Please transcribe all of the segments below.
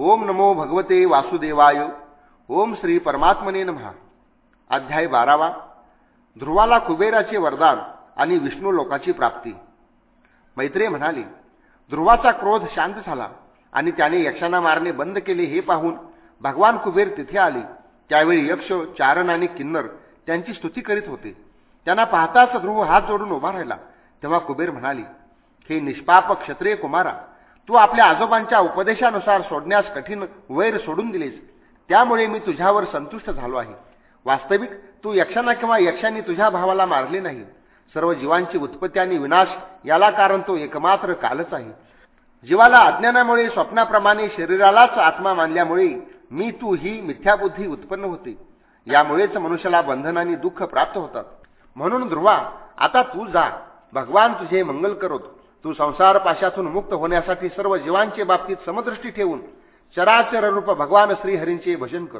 ओम नमो भगवते वासुदेवाय. ओम श्री परमात्मने नमहा अध्याय बारावा. ध्रुवाला कुबेराचे वरदान आणि विष्णू लोकाची प्राप्ती. मैत्रे म्हणाली ध्रुवाचा क्रोध शांत झाला आणि त्याने यक्षांना मारणे बंद केले हे पाहून भगवान कुबेर तिथे आले. त्यावेळी यक्ष चारण आणि किन्नर त्यांची स्तुती करीत होते. त्यांना पाहताच ध्रुव हात जोडून उभा राहिला. तेव्हा कुबेर म्हणाली हे निष्पाप क्षत्रिय कुमारा तू आपल्या आजोबांच्या उपदेशानुसार सोडण्यास कठीण वैर सोडून दिलेस. त्यामुळे मी तुझ्यावर संतुष्ट झालो आहे. वास्तविक तू यक्षांना किंवा यक्षांनी तुझ्या भावाला मारले नाही. सर्व जीवांची उत्पत्ती आणि विनाश याला कारण तो एकमात्र कालच आहे. जीवाला अज्ञानामुळे स्वप्नाप्रमाणे शरीरालाच आत्मा मानल्यामुळे मी तू ही मिथ्याबुद्धी उत्पन्न होते. यामुळेच मनुष्याला बंधन आणि दुःख प्राप्त होतात. म्हणून ध्रुवा आता तू जा. भगवान तुझे मंगल करोत. तू संसार पाशातून मुक्त होण्यासाठी सर्व जीवांचे बाबतीत समदृष्टी ठेवून चराचर रूप भगवान श्रीहरींचे भजन कर.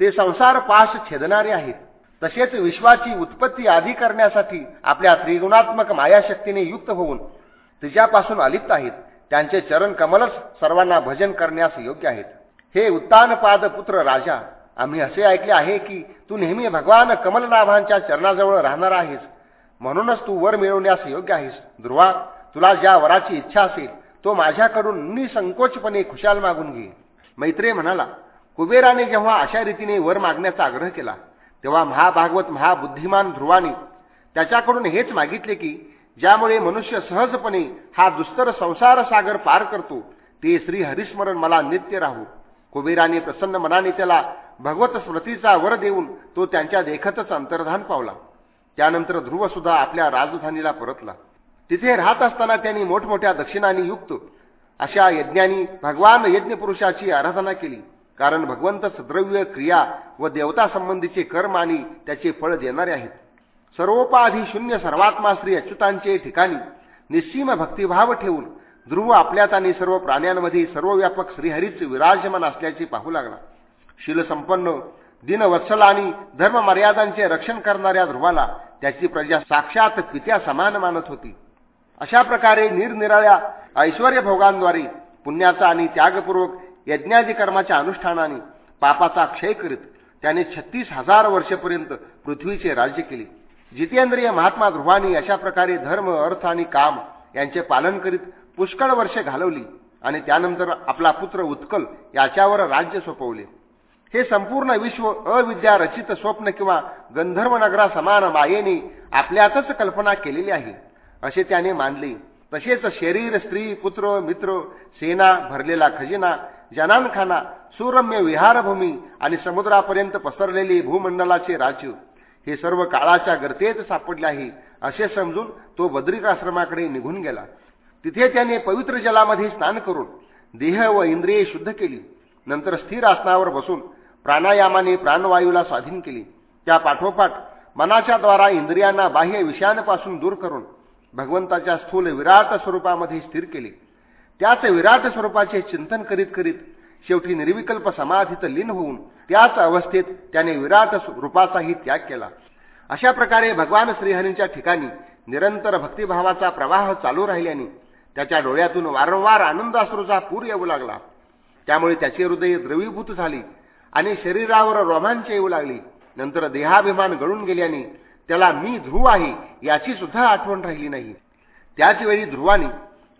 ते संसार पाश छेदणारे आहेत. तसेच विश्वाची उत्पत्ती आधी करण्यासाठी आपल्या त्रिगुणात्मक मायाशक्तीने युक्त होऊन तिच्यापासून अलिप्त आहेत. त्यांचे चरण कमलच सर्वांना भजन करण्यास योग्य आहेत. हे उत्तानपाद पुत्र राजा आम्ही असे ऐकले आहे की तू नेहमी भगवान कमलनाभांच्या चरणाजवळ राहणार आहेस. म्हणूनच तू वर मिळवण्यास योग्य आहेस. ध्रुवा तुला ज्या वराची इच्छा असेल तो माझ्याकडून निसंकोचपणे खुशाल मागून घे. मैत्रे म्हणाला कुबेराने जेव्हा अशा रीतीने वर मागण्याचा आग्रह केला तेव्हा महाभागवत महाबुद्धिमान ध्रुवाने त्याच्याकडून हेच मागितले की ज्यामुळे मनुष्य सहजपणे हा दुस्तर संसार सागर पार करतो ते श्री हरिस्मरण मला नित्य राहू. कुबेराने प्रसन्न मनाने त्याला भगवत स्मृतीचा वर देऊन तो त्यांच्या देखतच अंतर्धान पावला. त्यानंतर ध्रुव सुद्धा आपल्या राजधानीला परतला. तिथे राहत असताना त्यांनी मोठमोठ्या दक्षिणांनी युक्त अशा यज्ञांनी भगवान यज्ञपुरुषाची आराधना केली. कारण भगवंतच द्रव्य क्रिया व देवता संबंधीचे कर्म आणि त्याचे फळ देणारे आहेत. सर्वोपाधी शून्य सर्वात्मा श्री अच्युतांचे ठिकाणी निश्चिम भक्तिभाव ठेवून ध्रुव आपल्यात आणि सर्व प्राण्यांमध्ये सर्वव्यापक श्रीहरीच विराजमान असल्याचे पाहू लागला. शीलसंपन्न दिनवत्सल आणि धर्म मर्यादांचे रक्षण करणाऱ्या ध्रुवाला त्याची प्रजा साक्षात पित्या समान मानत होती. अशा प्रकारे निरनिराळ्या ऐश्वर भोगांद्वारे पुण्याचा आणि त्यागपूर्वक यज्ञादी कर्माच्या अनुष्ठानाने पापाचा क्षय करीत त्याने छत्तीस हजार वर्षेपर्यंत पृथ्वीचे राज्य केले. जितेंद्रिय महात्मा ध्रुवानी अशा प्रकारे धर्म अर्थ आणि काम यांचे पालन करीत पुष्कळ वर्षे घालवली आणि त्यानंतर आपला पुत्र उत्कल याच्यावर राज्य सोपवले. हे संपूर्ण विश्व अविद्या रचित स्वप्न किंवा गंधर्व नगरा समान मायेने आपल्यातच कल्पना केलेली आहे. असे त्याने मानले. तसेच शरीर स्त्री पुत्र मित्र सेना भरलेला खजिना जनानखाना सुरम्य विहारभूमी आणि समुद्रापर्यंत पसरलेले भूमंडलाचे राज्य हे सर्व काळाच्या गर्तेत सापडले आहे असे समजून तो बद्रिकाश्रमाकडे निघून गेला. तिथे त्याने पवित्र जलामध्ये स्नान करून देह व इंद्रिये शुद्ध केली. नंतर स्थिर आसनावर बसून प्राणायामाने प्राणवायूला स्वाधीन केली. त्या पाठोपाठ मनाच्या द्वारा इंद्रियांना बाह्य विषयांपासून दूर करून भगवंताच्या स्थूल विराट स्वरूपामध्ये स्थिर केले. त्याच विराट स्वरूपाचे चिंतन करीत करीत शेवटी निर्विकल्प समाधीत लीन होऊन त्याच अवस्थेत त्याने विराट रूपाचाही त्याग केला. अशा प्रकारे भगवान श्रीहरींच्या ठिकाणी निरंतर भक्तिभावाचा प्रवाह चालू राहिल्याने त्याच्या डोळ्यातून वारंवार आनंदाश्रूचा पूर येऊ लागला. त्यामुळे त्याचे हृदय द्रवीभूत झाली. आणि शरीरावर रोमांच येऊ लागली. नंतर देहाभिमान गळून गेल्याने त्याला मी ध्रुव आहे याची सुद्धा आठवण राहिली नाही. त्याच वेळी ध्रुवाने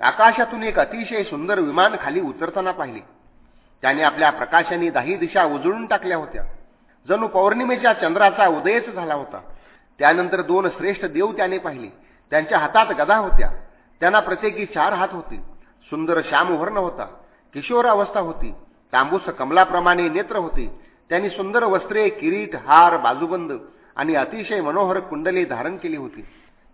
आकाशातून एक अतिशय सुंदर विमान खाली उतरताना पाहिले. त्याने आपल्या प्रकाशाने दाही दिशा उजळून टाकल्या होत्या. जणू पौर्णिमेच्या चंद्राचा उदयच झाला होता. त्यानंतर दोन श्रेष्ठ देव त्याने पाहिले. त्यांच्या हातात गदा होत्या. त्यांना प्रत्येकी चार हात होते. सुंदर श्यामवर्ण होता. किशोर अवस्था होती. तांबूस कमलाप्रमाणे नेत्र होते. त्यांनी सुंदर वस्त्रे किरीट हार बाजूबंद आणि अतिशय मनोहर कुंडली धारण केली होती.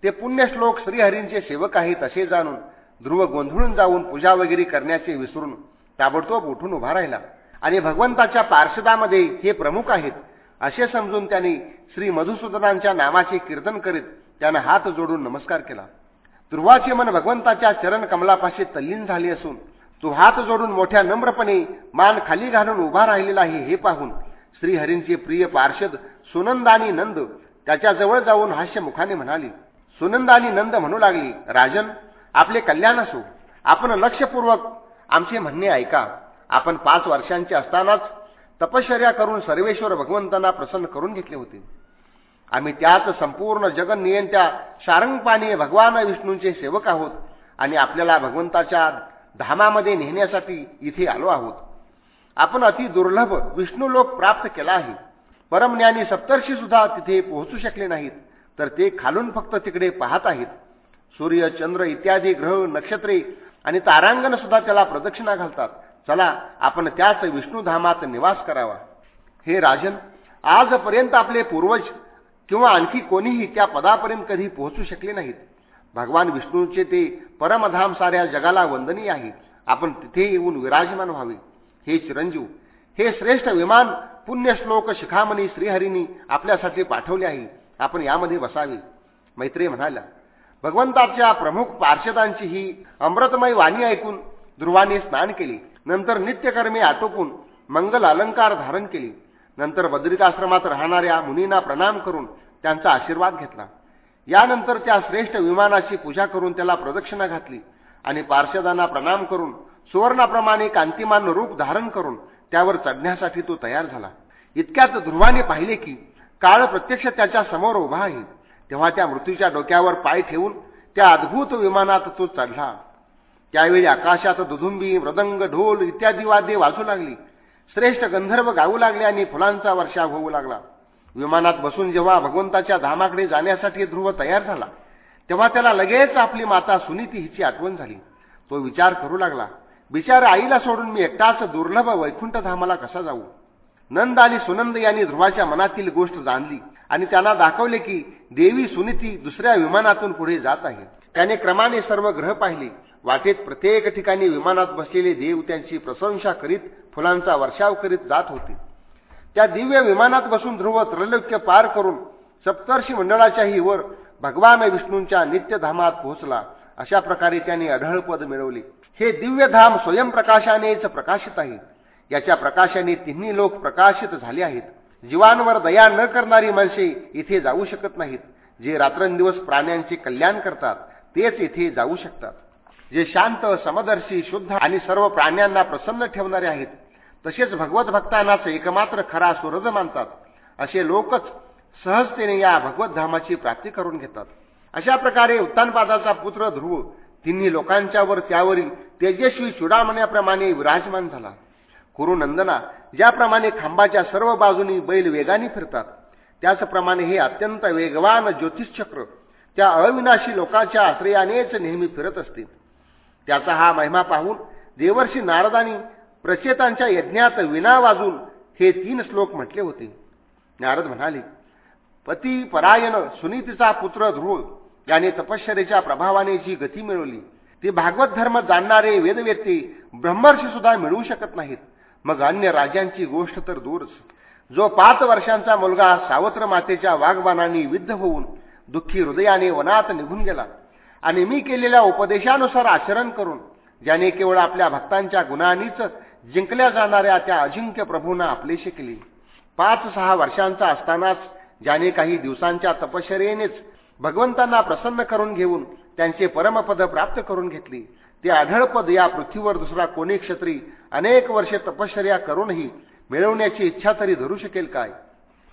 ते पुण्यश्लोक श्रीहरींचे सेवक आहेत असे जाणून ध्रुव गोंधळून जाऊन पूजा वगैरे करण्याचे विसरून ताबडतोब उठून उभा राहिला. आणि भगवंताच्या पार्षदामध्ये हे प्रमुख आहेत असे समजून त्यांनी श्री मधुसूदनांच्या नामाचे कीर्तन करीत त्यांना हात जोडून नमस्कार केला. ध्रुवाचे मन भगवंताच्या चरण कमलापाशी तल्लीन झाले असून तो हात जोडून मोठ्या नम्रपणे मान खाली घालून उभा राहिलेला आहे हे पाहून श्रीहरींचे प्रिय पार्षद सुनंदानी नंद त्याच्याजवळ जाऊन हास्यमुखाने म्हणाली सुनंदानी नंद म्हणू लागली राजन आपले कल्याण असो. आपण लक्षपूर्वक आमचे म्हणणे ऐका. आपण पाच वर्षांचे असतानाच तपश्चर्या करून सर्वेश्वर भगवंतांना प्रसन्न करून घेतले होते. आम्ही त्याच संपूर्ण जगनियंत्या शारंगपाणी भगवान विष्णूंचे सेवक आहोत आणि आपल्याला भगवंताच्या धामामध्ये नेण्यासाठी इथे आलो आहोत. आपण अति दुर्लभ विष्णू लोक प्राप्त केला आहे. परमज्ञानी सप्तर्षी सुद्धा तिथे पोहोचू शकले नाहीत तर ते खालून फक्त तिकडे पाहत आहेत. सूर्य चंद्र इत्यादी ग्रह नक्षत्रे आणि तारांगण सुद्धा त्याला प्रदक्षिणा घालतात. चला आपण त्याच विष्णुधामात निवास करावा. हे राजन आजपर्यंत आपले पूर्वज किंवा आणखी कोणीही त्या पदापर्यंत कधी पोहोचू शकले नाहीत. भगवान विष्णूचे ते परमधाम साऱ्या जगाला वंदनीय आहे. आपण तिथे येऊन विराजमान व्हावे. हे चिरंजीव हे श्रेष्ठ विमान पुण्यश्लोक शिखामणी श्रीहरींनी आपल्यासाठी पाठवले आहे. आपण यामध्ये बसावे. मैत्री म्हणाल्या भगवंताच्या प्रमुख पार्षदांची ही अमृतमय वाणी ऐकून ध्रुवाने स्नान केले. नंतर नित्यकर्मी आटोपून मंगल अलंकार धारण केले. नंतर बद्रिकाश्रमात राहणाऱ्या मुनींना प्रणाम करून त्यांचा आशीर्वाद घेतला. यानंतर त्या श्रेष्ठ विमानाची पूजा करून त्याला प्रदक्षिणा घातली आणि पार्षदांना प्रणाम करून सुवर्णाप्रमाणे कांतिमान रूप धारण करून त्यावर चढण्यासाठी तो तयार झाला. इतक्यात ध्रुवाने पाहिले की काळ प्रत्यक्ष त्याच्यासमोर उभा आहे. तेव्हा त्या मृत्यूच्या डोक्यावर पाय ठेवून त्या अद्भुत विमानात तो चढला. त्यावेळी आकाशात दुधुंबी मृदंग ढोल इत्यादी वाद्ये वाजू लागली. श्रेष्ठ गंधर्व गाऊ लागले आणि फुलांचा वर्षाव होऊ लागला. विमानात बसून जेव्हा भगवंताच्या धामाकडे जाण्यासाठी ध्रुव तयार झाला तेव्हा त्याला लगेच आपली माता सुनीती हिची आठवण झाली. तो विचार करू लागला बिचार आईला सोडून मी एकटाच दुर्लभ वैकुंठ धामाला कसा जाऊ? नंद आणि सुनंद यांनी ध्रुवाच्या मनातील गोष्ट जाणली आणि त्यांना दाखवले की देवी सुनीती दुसऱ्या विमानातून पुढे जात आहे. त्याने क्रमाने सर्व ग्रह पाहिले. वाटेत प्रत्येक ठिकाणी विमानात बसलेले देव त्यांची प्रशंसा करीत फुलांचा वर्षाव करीत जात होते. त्या दिव्य विमानात बसून ध्रुव त्रैलोक्य पार करून सप्तर्षी मंडळाच्याही वर भगवान विष्णूंच्या नित्यधामात पोहोचला. अशा प्रकारे त्यांनी अढळपद मिळवले. हे दिव्य धाम स्वयंप्रकाशानेच प्रकाशित आहे. याच्या प्रकाशाने तिन्ही लोक प्रकाशित झाले आहेत. जीवांवर दया न करणारी माणसे इथे जाऊ शकत नाहीत. जे रात्रंदिवस प्राण्यांचे कल्याण करतात तेच इथे जाऊ शकतात. जे शांत समदर्शी शुद्ध आणि सर्व प्राण्यांना प्रसन्न ठेवणारे आहेत तसेच भगवत भक्तांनाच एकमात्र खरा सुरज मानतात. असे लोकच सहजतेने या भगवत धामाची प्राप्ती करून घेतात. अशा प्रकारे उत्तानपादाचा पुत्र ध्रुव तिन्ही लोकांच्यावर त्यावरील तेजस्वी चुडामण्याप्रमाणे विराजमान झाला. कुरुनंदना ज्याप्रमाणे खांबाच्या सर्व बाजूनी बैल वेगाने फिरतात त्याचप्रमाणे हे अत्यंत वेगवान ज्योतिषचक्र त्या अविनाशी लोकांच्या आश्रयानेच नेहमी फिरत असते. त्याचा हा महिमा पाहून देवर्षी नारदानी प्रचेतांच्या यज्ञात विना वाजून हे तीन श्लोक म्हटले होते. नारद म्हणाले पती परायण सुनीतीचा पुत्र ध्रुव याने तपश्चरेच्या प्रभावाने जी गती मिळवली ती भागवत धर्म जाणणारे वेदव्यक्ती ब्रह्मर्षी सुद्धा मिळवू शकत नाहीत. मग अन्य राजांची गोष्ट तर दूरच. जो पाच वर्षांचा मुलगा सावत्र मातेच्या वाघबाणांनी विद्ध होऊन दुःखी हृदयाने वनात निघून गेला आणि मी केलेल्या उपदेशानुसार आचरण करून ज्याने केवळ आपल्या भक्तांच्या गुणांनीच जिंकल्या जाणाऱ्या त्या अजिंक्य प्रभूंना आपलेशी केली पाच सहा वर्षांचा असतानाच ज्याने काही दिवसांच्या तपश्चर्येनेच भगवंतांना प्रसन्न करून घेऊन त्यांचे परमपद प्राप्त करून घेतली. ते आढळपद या पृथ्वीवर दुसरा कोणी क्षत्री अनेक वर्षे तपश्चर्या करूनही मिळवण्याची इच्छा तरी धरू शकेल काय?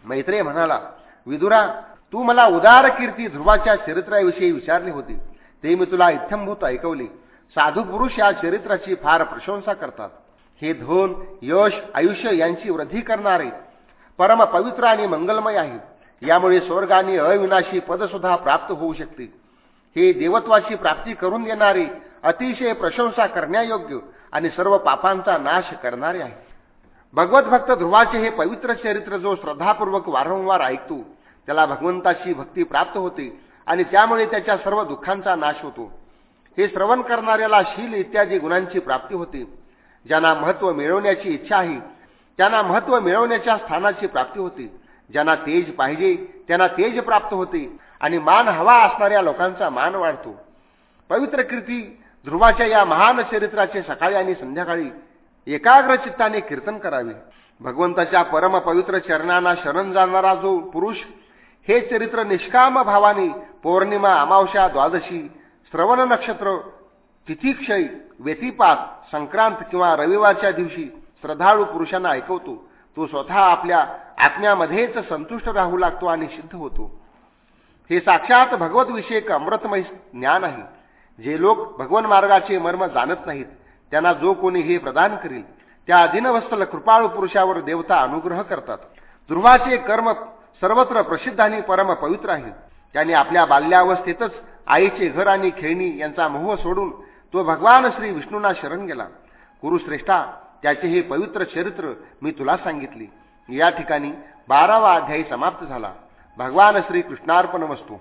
मैत्रे म्हणाला विदुरा तू मला उदार कीर्ती ध्रुवाच्या चरित्राविषयी विचारले होते. ते मी तुला इत्थंभूत ऐकवले. साधू पुरुष या चरित्राची फार प्रशंसा करतात. हे धन यश आयुष्य यांची वृद्धी करणारे परम पवित्र आणि मंगलमय आहे. यामुळे स्वर्ग आणि अविनाशी पदसुद्धा प्राप्त होऊ शकते. हे देवत्वाची प्राप्ती करून देणारे अतिशय प्रशंसा करण्यायोग्य आणि सर्व पापांचा नाश करणारे आहे. भगवत भक्त ध्रुवाचे हे पवित्र चरित्र जो श्रद्धापूर्वक वारंवार ऐकतो त्याला भगवंताची भक्ती प्राप्त होते आणि त्यामुळे त्याच्या सर्व दुःखांचा नाश होतो. हे श्रवण करणाऱ्याला शील इत्यादी गुणांची प्राप्ती होते. ज्यांना महत्त्व मिळवण्याची इच्छा आहे त्यांना महत्त्व मिळवण्याच्या स्थानाची प्राप्ती होते. ज्यांना तेज पाहिजे त्यांना तेज प्राप्त होते आणि मान हवा असणाऱ्या लोकांचा मान वाढतो. पवित्र कीर्ती ध्रुवाच्या या महान चरित्राचे सकाळी आणि संध्याकाळी एकाग्र चित्ताने कीर्तन करावे. भगवंताच्या परमपवित्र चरणांना शरण जाणारा जो पुरुष हे चरित्र निष्काम भावाने पौर्णिमा अमावस्या द्वादशी श्रवण नक्षत्र तिथीक्षय व्यतिपात संक्रांत किंवा रविवारच्या दिवशी श्रद्धाळू पुरुषांना ऐकवतो. तो स्वतः आपल्या आत्म्यामध्येच संतुष्ट राहू लागतो आणि सिद्ध होतो. हे साक्षात भगवतविषयक अमृतमय ज्ञान आहे. जे लोक भगवन मार्गाचे मर्म जाणत नाहीत त्यांना जो कोणी हे प्रदान करील त्या अधीनवस्थल कृपाळू पुरुषावर देवता अनुग्रह करतात. ध्रुवाचे कर्म सर्वत्र प्रसिद्ध आणि परम पवित्र आहे आपल्या बाल्यावस्थेतच आईचे घर आणि खेळणी यांचा मोह सोडून तो भगवान श्री विष्णूंना शरण गेला. कुरुश्रेष्ठा त्याचे हे पवित्र चरित्र मी तुला सांगितले. या ठिकाणी बारावा अध्यायी समाप्त झाला. भगवान श्री कृष्णार्पण वस्तू.